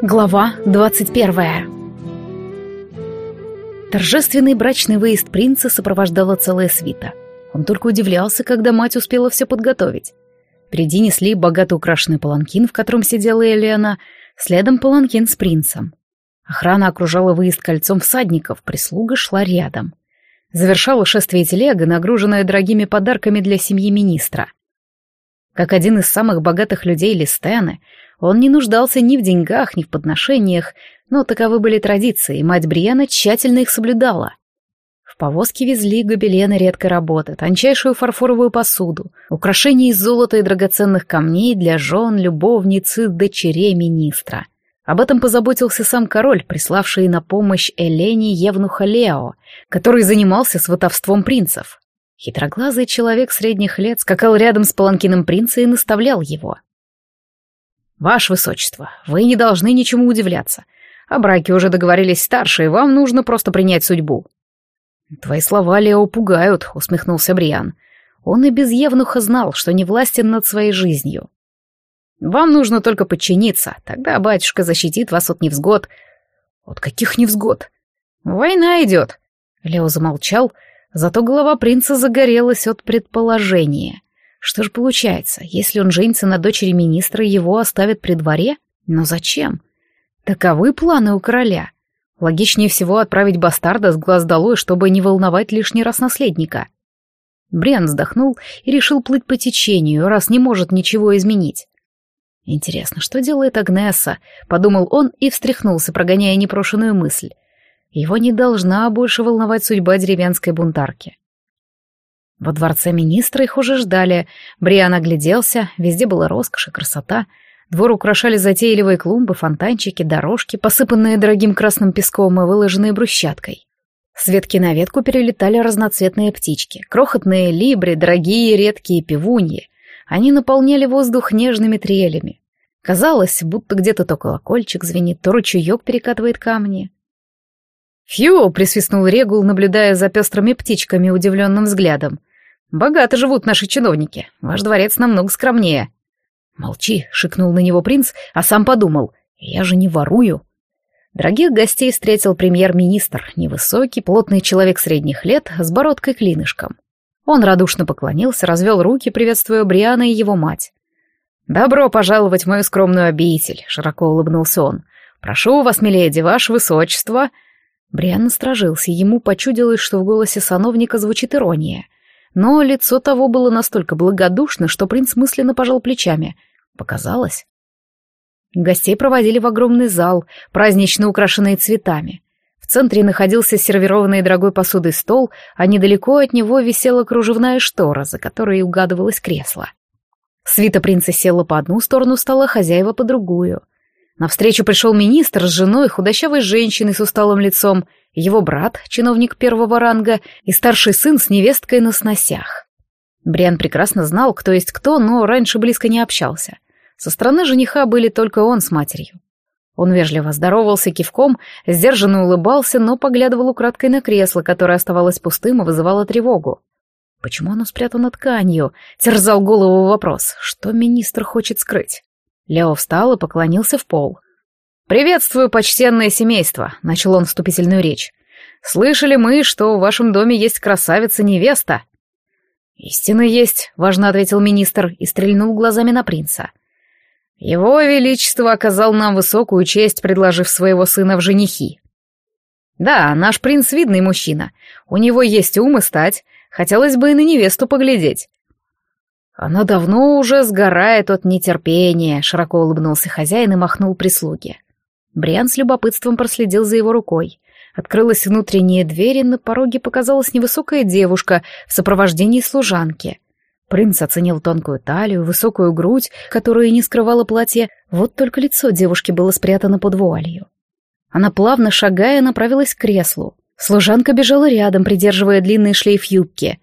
Глава 21 Торжественный брачный выезд принца сопровождала целая свита. Он только удивлялся, когда мать успела все подготовить. Впереди несли богато украшенный паланкин, в котором сидела Элиана, следом паланкин с принцем. Охрана окружала выезд кольцом всадников, прислуга шла рядом. Завершала шествие телега, нагруженная дорогими подарками для семьи министра. Как один из самых богатых людей Листены, он не нуждался ни в деньгах, ни в подношениях, но таковы были традиции, и мать Бриана тщательно их соблюдала. В повозке везли гобелены редкой работы, тончайшую фарфоровую посуду, украшения из золота и драгоценных камней для жен, любовниц и дочерей министра. Об этом позаботился сам король, приславший на помощь Элене Евнуха Лео, который занимался сватовством принцев. Хитроглазый человек средних лет скакал рядом с паланкином принца и наставлял его — «Ваше высочество, вы не должны ничему удивляться. О браке уже договорились старшие, вам нужно просто принять судьбу». «Твои слова, Лео, пугают», — усмехнулся Бриан. Он и без Евнуха знал, что не властен над своей жизнью. «Вам нужно только подчиниться, тогда батюшка защитит вас от невзгод». «От каких невзгод?» «Война идет». Лео замолчал, зато голова принца загорелась от предположения. Что же получается, если он женится на дочери министра, его оставят при дворе? Но зачем? Таковы планы у короля. Логичнее всего отправить бастарда с глаз долой, чтобы не волновать лишний раз наследника. Бриан вздохнул и решил плыть по течению, раз не может ничего изменить. «Интересно, что делает Агнеса?» — подумал он и встряхнулся, прогоняя непрошенную мысль. Его не должна больше волновать судьба деревенской бунтарки. Во дворце министра их уже ждали. Бриан огляделся, везде была роскошь и красота. Двор украшали затейливые клумбы, фонтанчики, дорожки, посыпанные дорогим красным песком и выложенные брусчаткой. С ветки на ветку перелетали разноцветные птички, крохотные либри, дорогие редкие пивуньи. Они наполняли воздух нежными трелями. Казалось, будто где-то то колокольчик звенит, то ручеек перекатывает камни. «Фью!» — присвистнул Регул, наблюдая за пестрыми птичками удивленным взглядом. Богато живут наши чиновники. Ваш дворец намного скромнее. Молчи, шикнул на него принц, а сам подумал. Я же не ворую. Дорогих гостей встретил премьер-министр, невысокий, плотный человек средних лет, с бородкой-клинышком. Он радушно поклонился, развел руки, приветствуя Бриана и его мать. «Добро пожаловать в мою скромную обитель», — широко улыбнулся он. «Прошу вас, миледи, ваше высочество». Бриан насторожился, ему почудилось, что в голосе сановника звучит ирония — но лицо того было настолько благодушно, что принц мысленно пожал плечами. Показалось. Гостей проводили в огромный зал, празднично украшенный цветами. В центре находился сервированный дорогой посудой стол, а недалеко от него висела кружевная штора, за которой угадывалось кресло. Свита принца села по одну сторону стола, хозяева по другую. Навстречу пришел министр с женой, худощавой женщиной с усталым лицом, его брат, чиновник первого ранга, и старший сын с невесткой на сносях. Бриан прекрасно знал, кто есть кто, но раньше близко не общался. Со стороны жениха были только он с матерью. Он вежливо здоровался кивком, сдержанно улыбался, но поглядывал украдкой на кресло, которое оставалось пустым и вызывало тревогу. Почему оно спрятано тканью? Терзал голову вопрос. Что министр хочет скрыть? Лео встал и поклонился в пол. «Приветствую, почтенное семейство», — начал он вступительную речь. «Слышали мы, что в вашем доме есть красавица-невеста». «Истинно есть», — важно ответил министр и стрельнул глазами на принца. «Его Величество оказал нам высокую честь, предложив своего сына в женихи». «Да, наш принц видный мужчина. У него есть ум и стать. Хотелось бы и на невесту поглядеть. Она давно уже сгорает от нетерпения, широко улыбнулся хозяин и махнул прислуге. Бриан с любопытством проследил за его рукой. Открылась внутренняя дверь, и на пороге показалась невысокая девушка в сопровождении служанки. Принц оценил тонкую талию, высокую грудь, которую не скрывало платье, вот только лицо девушки было спрятано под вуалью. Она, плавно шагая, направилась к креслу. Служанка бежала рядом, придерживая длинный шлейф юбки.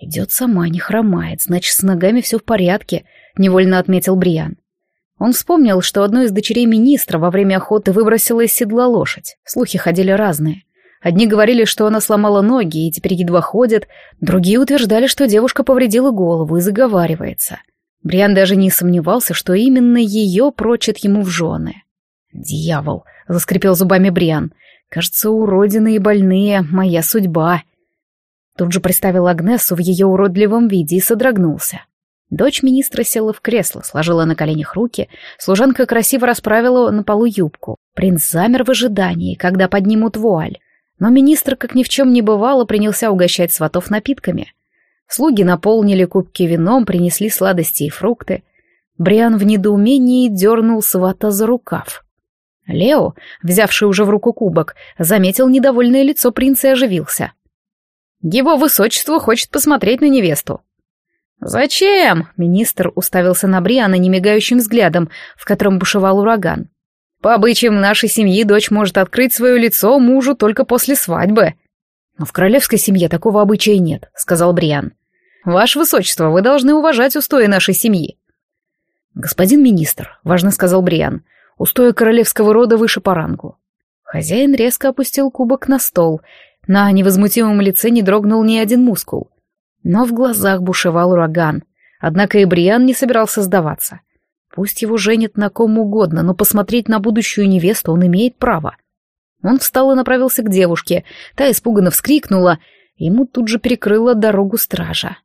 «Идет сама, не хромает, значит, с ногами все в порядке», — невольно отметил Бриан. Он вспомнил, что одной из дочерей министра во время охоты выбросила из седла лошадь. Слухи ходили разные. Одни говорили, что она сломала ноги и теперь едва ходит, другие утверждали, что девушка повредила голову и заговаривается. Бриан даже не сомневался, что именно ее прочат ему в жены. «Дьявол!» — заскрипел зубами Бриан. «Кажется, уродины и больные — моя судьба». Тут же представил Агнесу в ее уродливом виде и содрогнулся. Дочь министра села в кресло, сложила на коленях руки, служанка красиво расправила на полу юбку. Принц замер в ожидании, когда поднимут вуаль. Но министр, как ни в чем не бывало, принялся угощать сватов напитками. Слуги наполнили кубки вином, принесли сладости и фрукты. Бриан в недоумении дернул свата за рукав. Лео, взявший уже в руку кубок, заметил недовольное лицо принца и оживился. «Его высочество хочет посмотреть на невесту». «Зачем?» — министр уставился на Бриана немигающим взглядом, в котором бушевал ураган. «По обычаям нашей семьи дочь может открыть свое лицо мужу только после свадьбы». «Но в королевской семье такого обычая нет», — сказал Бриан. «Ваше высочество, вы должны уважать устои нашей семьи». «Господин министр», — важно сказал Бриан, — «устои королевского рода выше по рангу». Хозяин резко опустил кубок на стол. На невозмутимом лице не дрогнул ни один мускул. Но в глазах бушевал ураган. Однако и Бриан не собирался сдаваться. Пусть его женят на ком угодно, но посмотреть на будущую невесту он имеет право. Он встал и направился к девушке. Та испуганно вскрикнула. Ему тут же перекрыла дорогу стража.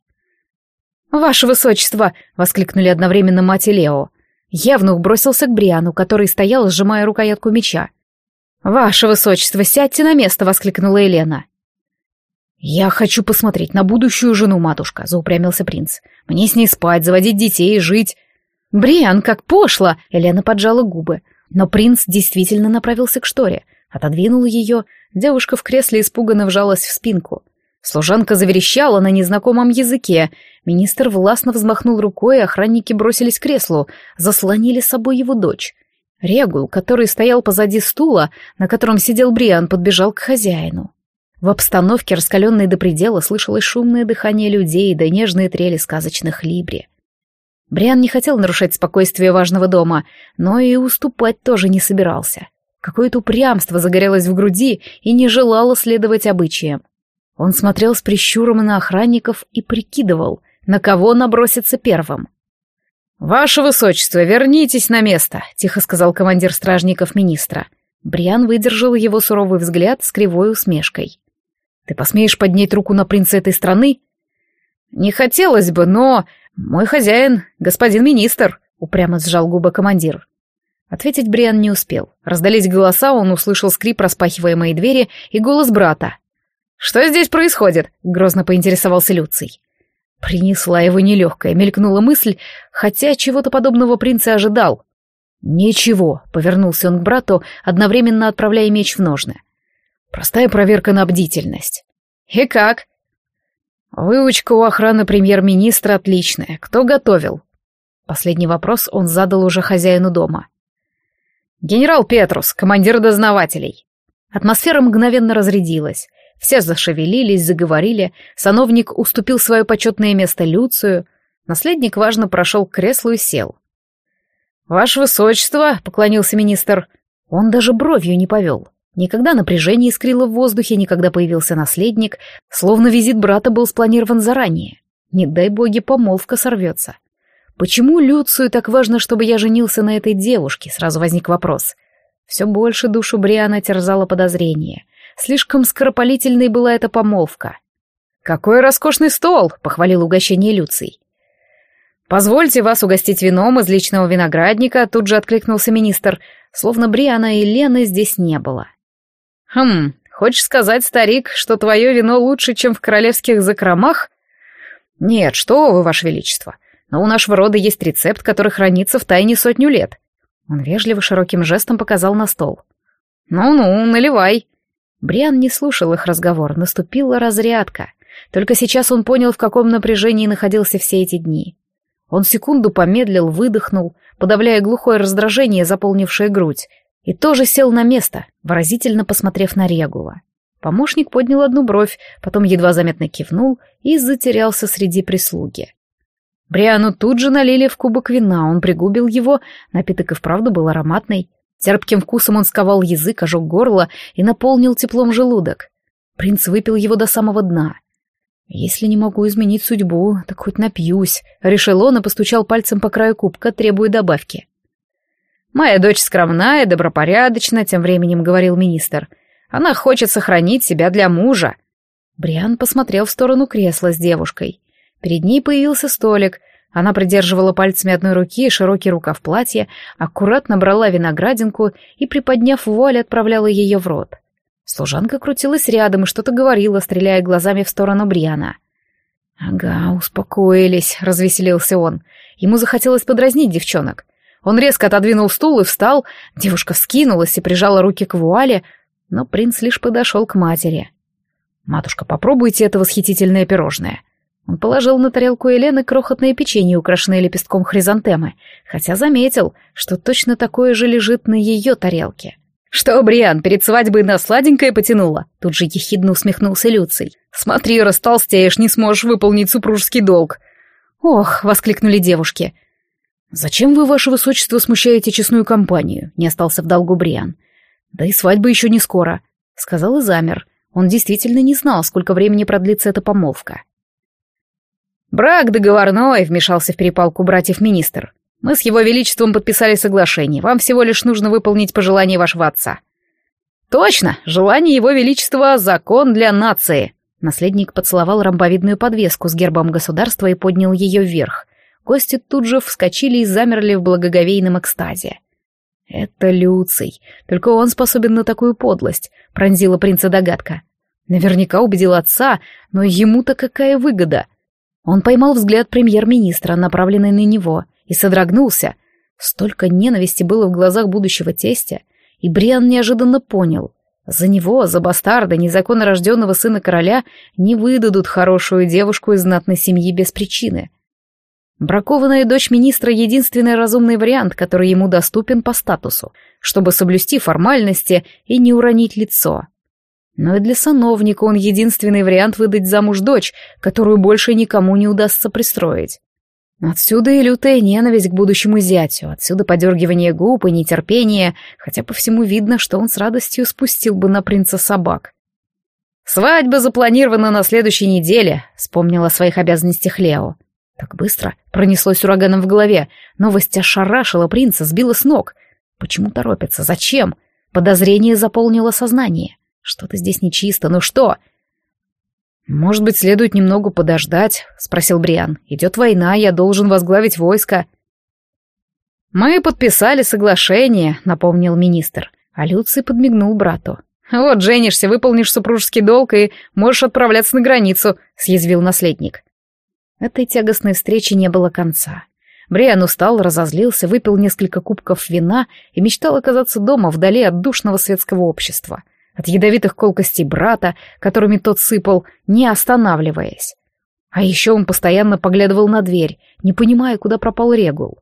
«Ваше высочество!» — воскликнули одновременно мать и Лео. Явнух бросился к Бриану, который стоял, сжимая рукоятку меча. «Ваше высочество, сядьте на место!» — воскликнула Елена. «Я хочу посмотреть на будущую жену, матушка», — заупрямился принц. «Мне с ней спать, заводить детей, жить». «Бриан, как пошло!» — Елена поджала губы. Но принц действительно направился к шторе. Отодвинул ее. Девушка в кресле испуганно вжалась в спинку. Служанка заверещала на незнакомом языке. Министр властно взмахнул рукой, и охранники бросились к креслу, заслонили с собой его дочь. Регул, который стоял позади стула, на котором сидел Бриан, подбежал к хозяину. В обстановке, раскаленной до предела, слышалось шумное дыхание людей да нежные трели сказочных либри. Бриан не хотел нарушать спокойствие важного дома, но и уступать тоже не собирался. Какое-то упрямство загорелось в груди и не желало следовать обычаям. Он смотрел с прищуром на охранников и прикидывал, на кого наброситься первым. «Ваше высочество, вернитесь на место», — тихо сказал командир стражников министра. Бриан выдержал его суровый взгляд с кривой усмешкой. Ты посмеешь поднять руку на принца этой страны? Не хотелось бы, но... Мой хозяин, господин министр, упрямо сжал губы командир. Ответить Бриан не успел. Раздались голоса, он услышал скрип распахиваемой двери и голос брата. «Что здесь происходит?» — грозно поинтересовался Люций. Принесла его нелегкая, мелькнула мысль, хотя чего-то подобного принца ожидал. «Ничего», — повернулся он к брату, одновременно отправляя меч в ножны. Простая проверка на бдительность. И как? Выучка у охраны премьер-министра отличная. Кто готовил? Последний вопрос он задал уже хозяину дома. Генерал Петрус, командир дознавателей. Атмосфера мгновенно разрядилась. Все зашевелились, заговорили. Сановник уступил свое почетное место Люцию. Наследник важно прошел к креслу и сел. «Ваше высочество», — поклонился министр. Он даже бровью не повел. Никогда напряжение искрило в воздухе, никогда появился наследник, словно визит брата был спланирован заранее. Не дай боги, помолвка сорвется. Почему Люцию так важно, чтобы я женился на этой девушке? Сразу возник вопрос. Все больше душу Бриана терзало подозрение. Слишком скоропалительной была эта помолвка. «Какой роскошный стол!» — похвалил угощение Люций. «Позвольте вас угостить вином из личного виноградника», — тут же откликнулся министр, словно Бриана и Лены здесь не было. «Хм, хочешь сказать, старик, что твое вино лучше, чем в королевских закромах?» «Нет, что вы, ваше величество, но у нашего рода есть рецепт, который хранится в тайне сотню лет». Он вежливо широким жестом показал на стол. «Ну-ну, наливай». Бриан не слушал их разговор, наступила разрядка. Только сейчас он понял, в каком напряжении находился все эти дни. Он секунду помедлил, выдохнул, подавляя глухое раздражение, заполнившее грудь, и тоже сел на место, выразительно посмотрев на Регула. Помощник поднял одну бровь, потом едва заметно кивнул и затерялся среди прислуги. Бриану тут же налили в кубок вина, он пригубил его, напиток и вправду был ароматный. Терпким вкусом он сковал язык, ожег горло и наполнил теплом желудок. Принц выпил его до самого дна. «Если не могу изменить судьбу, так хоть напьюсь», — решил он и постучал пальцем по краю кубка, требуя добавки. «Моя дочь скромная, добропорядочна», — тем временем говорил министр. «Она хочет сохранить себя для мужа». Бриан посмотрел в сторону кресла с девушкой. Перед ней появился столик. Она придерживала пальцами одной руки широкий рукав платья, аккуратно брала виноградинку и, приподняв вуаль, отправляла ее в рот. Служанка крутилась рядом и что-то говорила, стреляя глазами в сторону Бриана. «Ага, успокоились», — развеселился он. Ему захотелось подразнить девчонок. Он резко отодвинул стул и встал, девушка вскинулась и прижала руки к вуале, но принц лишь подошел к матери. «Матушка, попробуйте это восхитительное пирожное». Он положил на тарелку Елены крохотное печенье, украшенное лепестком хризантемы, хотя заметил, что точно такое же лежит на ее тарелке. «Что, Бриан, перед свадьбой на сладенькое потянула?» Тут же ехидно усмехнулся Люций. «Смотри, растолстеешь, не сможешь выполнить супружеский долг». «Ох!» — воскликнули девушки. «Зачем вы, ваше высочество, смущаете честную компанию?» — не остался в долгу Бриан. «Да и свадьба еще не скоро», — сказал и замер. Он действительно не знал, сколько времени продлится эта помолвка. «Брак договорной», — вмешался в перепалку братьев министр. «Мы с его величеством подписали соглашение. Вам всего лишь нужно выполнить пожелание вашего отца». «Точно! Желание его величества — закон для нации!» Наследник поцеловал ромбовидную подвеску с гербом государства и поднял ее вверх. Гости тут же вскочили и замерли в благоговейном экстазе. «Это Люций. Только он способен на такую подлость», — пронзила принца догадка. Наверняка убедил отца, но ему-то какая выгода? Он поймал взгляд премьер-министра, направленный на него, и содрогнулся. Столько ненависти было в глазах будущего тестя, и Бриан неожиданно понял. За него, за бастарда, незаконно рожденного сына короля, не выдадут хорошую девушку из знатной семьи без причины. Бракованная дочь министра — единственный разумный вариант, который ему доступен по статусу, чтобы соблюсти формальности и не уронить лицо. Но и для сановника он единственный вариант выдать замуж дочь, которую больше никому не удастся пристроить. Отсюда и лютая ненависть к будущему зятю, отсюда подергивание губ и нетерпение, хотя по всему видно, что он с радостью спустил бы на принца собак. «Свадьба запланирована на следующей неделе», — вспомнил о своих обязанностях Лео. Так быстро пронеслось ураганом в голове. Новость ошарашила принца, сбила с ног. Почему торопится? Зачем? Подозрение заполнило сознание. Что-то здесь нечисто, ну что? «Может быть, следует немного подождать?» — спросил Бриан. «Идет война, я должен возглавить войско». «Мы подписали соглашение», — напомнил министр. А Люций подмигнул брату. «Вот, женишься, выполнишь супружеский долг и можешь отправляться на границу», — съязвил наследник. Этой тягостной встречи не было конца. Бриан устал, разозлился, выпил несколько кубков вина и мечтал оказаться дома, вдали от душного светского общества, от ядовитых колкостей брата, которыми тот сыпал, не останавливаясь. А еще он постоянно поглядывал на дверь, не понимая, куда пропал Регул.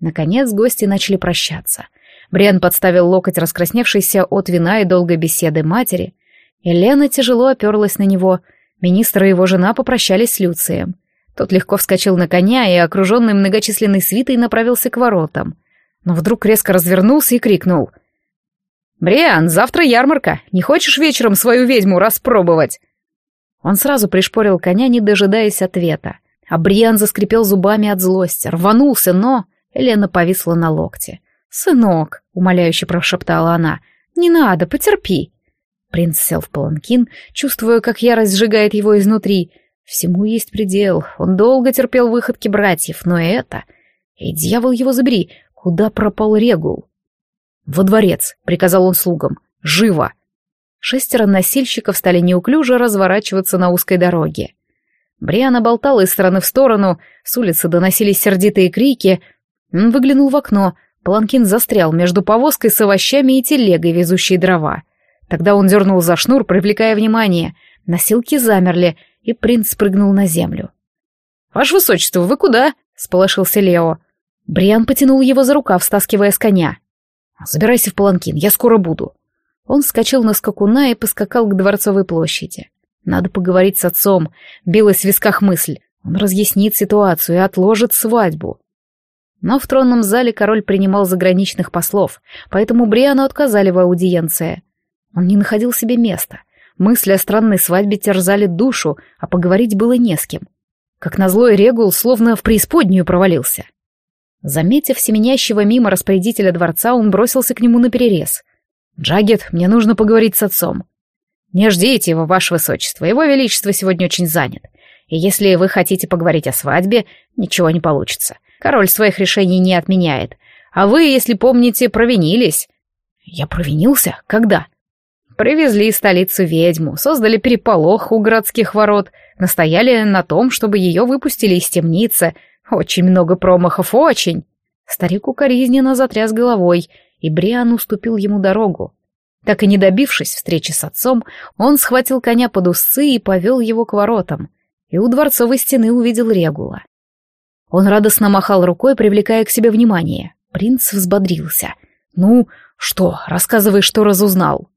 Наконец гости начали прощаться. Бриан подставил локоть раскрасневшейся от вина и долгой беседы матери. Елена тяжело оперлась на него. Министр и его жена попрощались с Люцием. Тот легко вскочил на коня и, окруженный многочисленной свитой, направился к воротам. Но вдруг резко развернулся и крикнул. «Бриан, завтра ярмарка. Не хочешь вечером свою ведьму распробовать?» Он сразу пришпорил коня, не дожидаясь ответа. А Бриан заскрипел зубами от злости, рванулся, но... Елена повисла на локте. «Сынок», — умоляюще прошептала она, — «не надо, потерпи». Принц сел в паланкин, чувствуя, как ярость сжигает его изнутри, — Всему есть предел. Он долго терпел выходки братьев, но это... И дьявол его забери, куда пропал Регул? «Во дворец», — приказал он слугам. «Живо!» Шестеро носильщиков стали неуклюже разворачиваться на узкой дороге. Бриана болтала из стороны в сторону, с улицы доносились сердитые крики. Он выглянул в окно, паланкин застрял между повозкой с овощами и телегой, везущей дрова. Тогда он дернул за шнур, привлекая внимание. Носилки замерли, и принц спрыгнул на землю. «Ваше высочество, вы куда?» — сполошился Лео. Бриан потянул его за рукав, стаскивая с коня. «Забирайся в паланкин, я скоро буду». Он вскочил на скакуна и поскакал к Дворцовой площади. Надо поговорить с отцом, билась в висках мысль. Он разъяснит ситуацию и отложит свадьбу. Но в тронном зале король принимал заграничных послов, поэтому Бриану отказали в аудиенции. Он не находил себе места. Мысли о странной свадьбе терзали душу, а поговорить было не с кем. Как назло, Регул словно в преисподнюю провалился. Заметив семенящего мимо распорядителя дворца, он бросился к нему на перерез. «Джагет, мне нужно поговорить с отцом». «Не ждите его, ваше высочество, его величество сегодня очень занят. И если вы хотите поговорить о свадьбе, ничего не получится. Король своих решений не отменяет. А вы, если помните, провинились». «Я провинился? Когда?» Привезли в столицу ведьму, создали переполох у городских ворот, настояли на том, чтобы ее выпустили из темницы. Очень много промахов, очень. Старик укоризненно затряс головой, и Бриан уступил ему дорогу. Так и не добившись встречи с отцом, он схватил коня под усы и повел его к воротам, и у дворцовой стены увидел Регула. Он радостно махал рукой, привлекая к себе внимание. Принц взбодрился. «Ну, что, рассказывай, что разузнал».